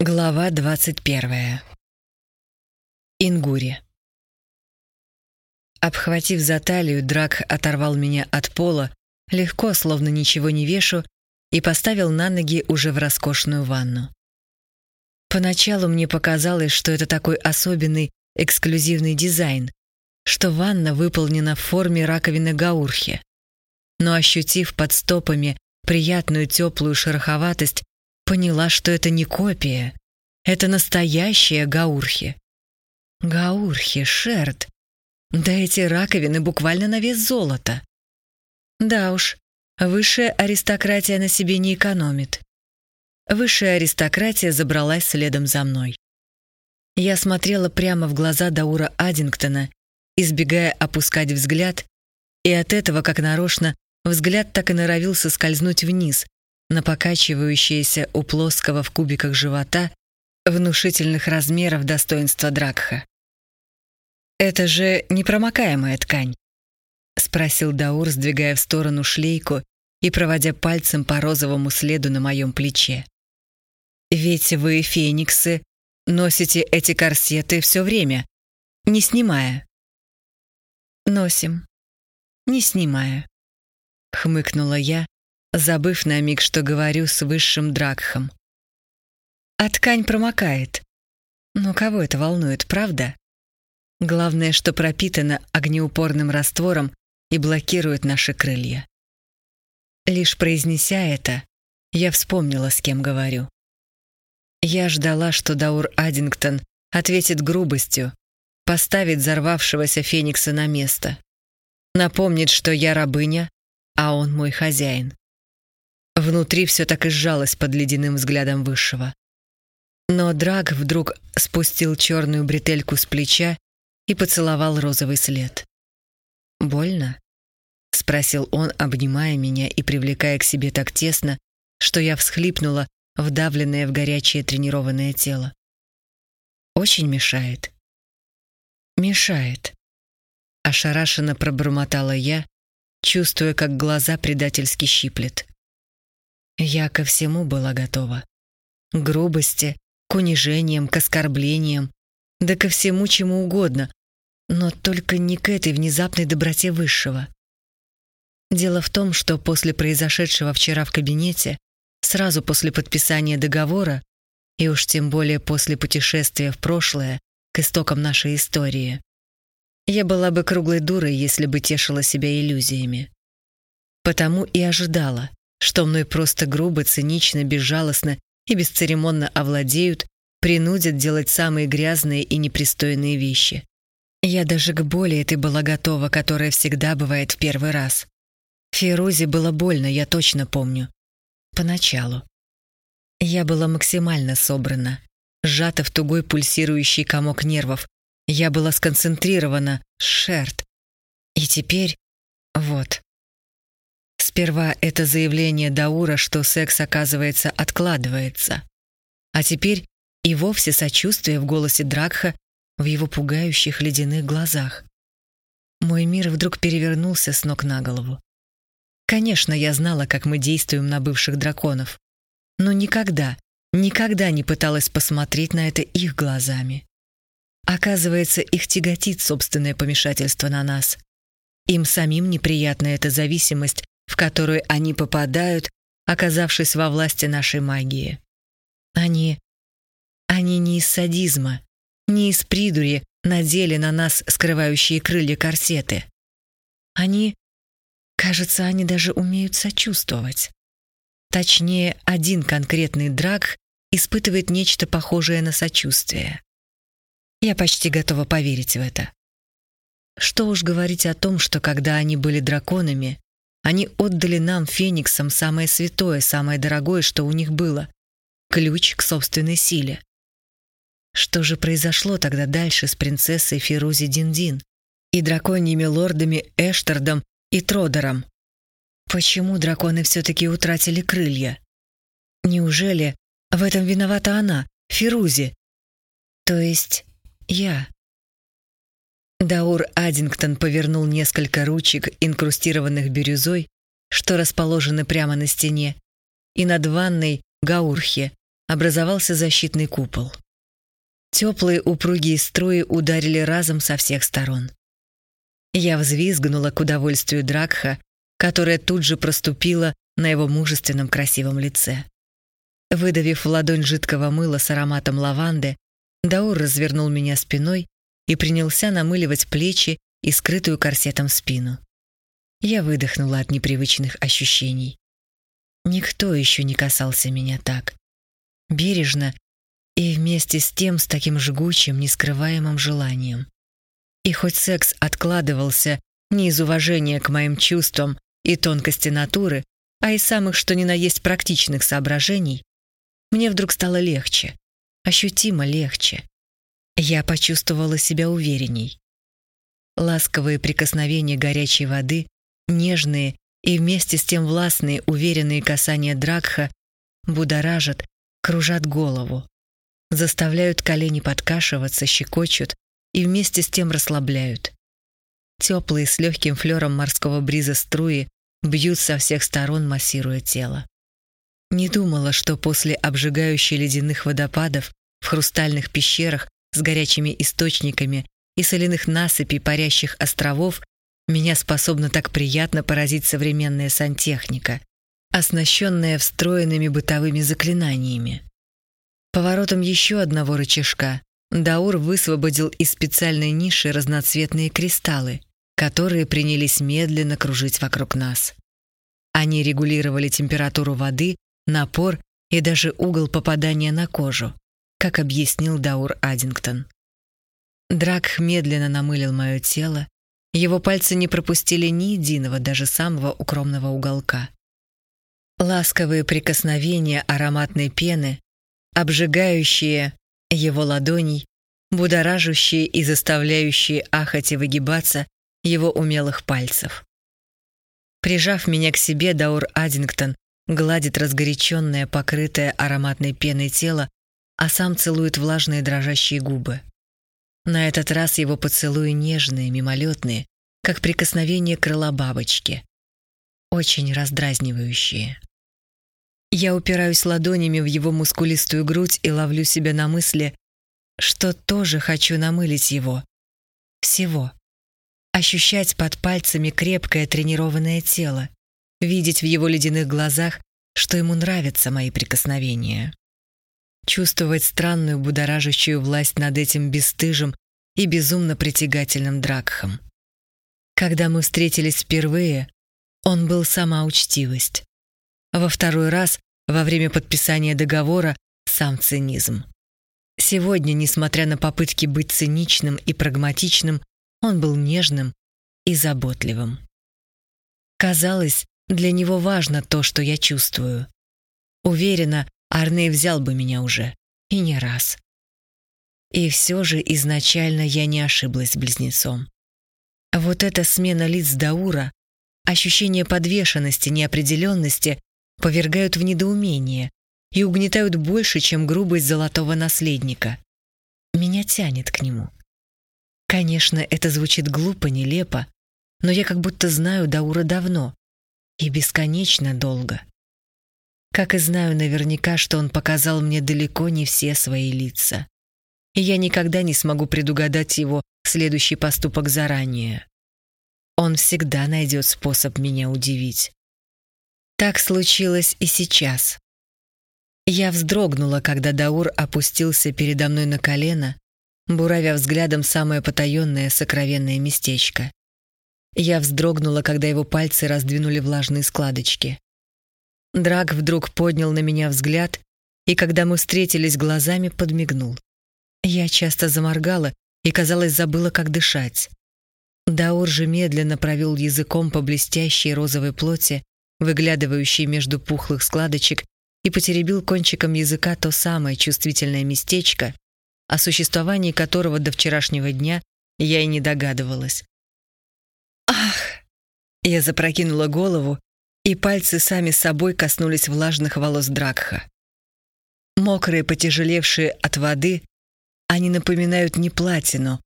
Глава 21. Ингури. Обхватив за талию, Драк оторвал меня от пола, легко, словно ничего не вешу, и поставил на ноги уже в роскошную ванну. Поначалу мне показалось, что это такой особенный, эксклюзивный дизайн, что ванна выполнена в форме раковины гаурхи. Но ощутив под стопами приятную теплую шероховатость, поняла, что это не копия. Это настоящие гаурхи. Гаурхи, шерт. Да эти раковины буквально на вес золота. Да уж, высшая аристократия на себе не экономит. Высшая аристократия забралась следом за мной. Я смотрела прямо в глаза Даура Аддингтона, избегая опускать взгляд, и от этого, как нарочно, взгляд так и норовился скользнуть вниз, на покачивающееся у плоского в кубиках живота внушительных размеров достоинства Дракха. «Это же непромокаемая ткань?» — спросил Даур, сдвигая в сторону шлейку и проводя пальцем по розовому следу на моем плече. «Ведь вы, фениксы, носите эти корсеты все время, не снимая». «Носим, не снимая», — хмыкнула я, забыв на миг, что говорю с высшим Дракхом. А ткань промокает. Но кого это волнует, правда? Главное, что пропитана огнеупорным раствором и блокирует наши крылья. Лишь произнеся это, я вспомнила, с кем говорю. Я ждала, что Даур Аддингтон ответит грубостью, поставит взорвавшегося Феникса на место. Напомнит, что я рабыня, а он мой хозяин. Внутри все так и сжалось под ледяным взглядом Высшего. Но Драг вдруг спустил черную бретельку с плеча и поцеловал розовый след. «Больно?» — спросил он, обнимая меня и привлекая к себе так тесно, что я всхлипнула, вдавленная в горячее тренированное тело. «Очень мешает?» «Мешает», — ошарашенно пробормотала я, чувствуя, как глаза предательски щиплет. Я ко всему была готова. К грубости, к унижениям, к оскорблениям, да ко всему чему угодно, но только не к этой внезапной доброте Высшего. Дело в том, что после произошедшего вчера в кабинете, сразу после подписания договора, и уж тем более после путешествия в прошлое, к истокам нашей истории, я была бы круглой дурой, если бы тешила себя иллюзиями. Потому и ожидала, что мной просто грубо, цинично, безжалостно и бесцеремонно овладеют, принудят делать самые грязные и непристойные вещи. Я даже к боли этой была готова, которая всегда бывает в первый раз. Ферузе было больно, я точно помню. Поначалу. Я была максимально собрана, сжата в тугой пульсирующий комок нервов. Я была сконцентрирована, шерт. И теперь... Вот. Сперва это заявление Даура, что секс, оказывается, откладывается. А теперь и вовсе сочувствие в голосе Дракха в его пугающих ледяных глазах. Мой мир вдруг перевернулся с ног на голову. Конечно, я знала, как мы действуем на бывших драконов, но никогда, никогда не пыталась посмотреть на это их глазами. Оказывается, их тяготит собственное помешательство на нас. Им самим неприятна эта зависимость в которую они попадают, оказавшись во власти нашей магии. Они... они не из садизма, не из придури надели на нас скрывающие крылья корсеты. Они... кажется, они даже умеют сочувствовать. Точнее, один конкретный драк испытывает нечто похожее на сочувствие. Я почти готова поверить в это. Что уж говорить о том, что когда они были драконами, они отдали нам, фениксам, самое святое, самое дорогое, что у них было — ключ к собственной силе. Что же произошло тогда дальше с принцессой Фирузи Диндин и драконьими лордами Эштардом и Тродером? Почему драконы все-таки утратили крылья? Неужели в этом виновата она, Фирузи? То есть я? Даур Аддингтон повернул несколько ручек, инкрустированных бирюзой, что расположены прямо на стене, и над ванной Гаурхи, образовался защитный купол. Теплые упругие струи ударили разом со всех сторон. Я взвизгнула к удовольствию Дракха, которая тут же проступила на его мужественном красивом лице. Выдавив в ладонь жидкого мыла с ароматом лаванды, Даур развернул меня спиной и принялся намыливать плечи и скрытую корсетом спину. Я выдохнула от непривычных ощущений. Никто еще не касался меня так. Бережно и вместе с тем с таким жгучим, нескрываемым желанием. И хоть секс откладывался не из уважения к моим чувствам и тонкости натуры, а из самых что ни на есть практичных соображений, мне вдруг стало легче, ощутимо легче. Я почувствовала себя уверенней. Ласковые прикосновения горячей воды, нежные и вместе с тем властные, уверенные касания Дракха будоражат, кружат голову, заставляют колени подкашиваться, щекочут и вместе с тем расслабляют. Теплые с легким флером морского бриза струи бьют со всех сторон, массируя тело. Не думала, что после обжигающих ледяных водопадов в хрустальных пещерах с горячими источниками и соляных насыпей парящих островов меня способна так приятно поразить современная сантехника, оснащенная встроенными бытовыми заклинаниями. Поворотом еще одного рычажка Даур высвободил из специальной ниши разноцветные кристаллы, которые принялись медленно кружить вокруг нас. Они регулировали температуру воды, напор и даже угол попадания на кожу, как объяснил Даур Аддингтон. Драк медленно намылил мое тело, его пальцы не пропустили ни единого, даже самого укромного уголка. Ласковые прикосновения ароматной пены, обжигающие его ладоней, будоражащие и заставляющие ахать и выгибаться его умелых пальцев. Прижав меня к себе, Даур Аддингтон гладит разгоряченное, покрытое ароматной пеной тело, а сам целует влажные дрожащие губы. На этот раз его поцелуи нежные, мимолетные, как прикосновение крыла бабочки. Очень раздразнивающие. Я упираюсь ладонями в его мускулистую грудь и ловлю себя на мысли, что тоже хочу намылить его. Всего. Ощущать под пальцами крепкое тренированное тело, видеть в его ледяных глазах, что ему нравятся мои прикосновения чувствовать странную будоражащую власть над этим бесстыжим и безумно притягательным Дракхом. Когда мы встретились впервые, он был сама учтивость. Во второй раз, во время подписания договора, сам цинизм. Сегодня, несмотря на попытки быть циничным и прагматичным, он был нежным и заботливым. Казалось, для него важно то, что я чувствую. Уверена, Арней взял бы меня уже. И не раз. И все же изначально я не ошиблась с близнецом. Вот эта смена лиц Даура, ощущение подвешенности, неопределенности повергают в недоумение и угнетают больше, чем грубость золотого наследника. Меня тянет к нему. Конечно, это звучит глупо, нелепо, но я как будто знаю Даура давно и бесконечно долго. Как и знаю наверняка, что он показал мне далеко не все свои лица. И я никогда не смогу предугадать его следующий поступок заранее. Он всегда найдет способ меня удивить. Так случилось и сейчас. Я вздрогнула, когда Даур опустился передо мной на колено, буравя взглядом самое потаенное сокровенное местечко. Я вздрогнула, когда его пальцы раздвинули влажные складочки. Драк вдруг поднял на меня взгляд, и когда мы встретились глазами, подмигнул. Я часто заморгала и, казалось, забыла, как дышать. Даур же медленно провел языком по блестящей розовой плоти, выглядывающей между пухлых складочек, и потеребил кончиком языка то самое чувствительное местечко, о существовании которого до вчерашнего дня я и не догадывалась. «Ах!» Я запрокинула голову и пальцы сами собой коснулись влажных волос Дракха. Мокрые, потяжелевшие от воды, они напоминают не платину,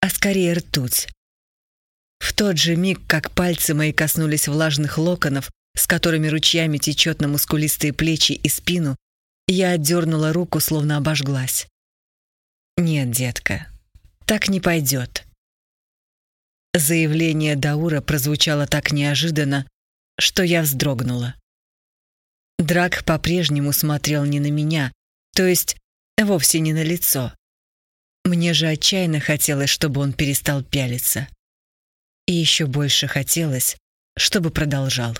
а скорее ртуть. В тот же миг, как пальцы мои коснулись влажных локонов, с которыми ручьями течет на мускулистые плечи и спину, Я отдернула руку, словно обожглась. «Нет, детка, так не пойдет». Заявление Даура прозвучало так неожиданно, что я вздрогнула. Драк по-прежнему смотрел не на меня, то есть вовсе не на лицо. Мне же отчаянно хотелось, чтобы он перестал пялиться. И еще больше хотелось, чтобы продолжал.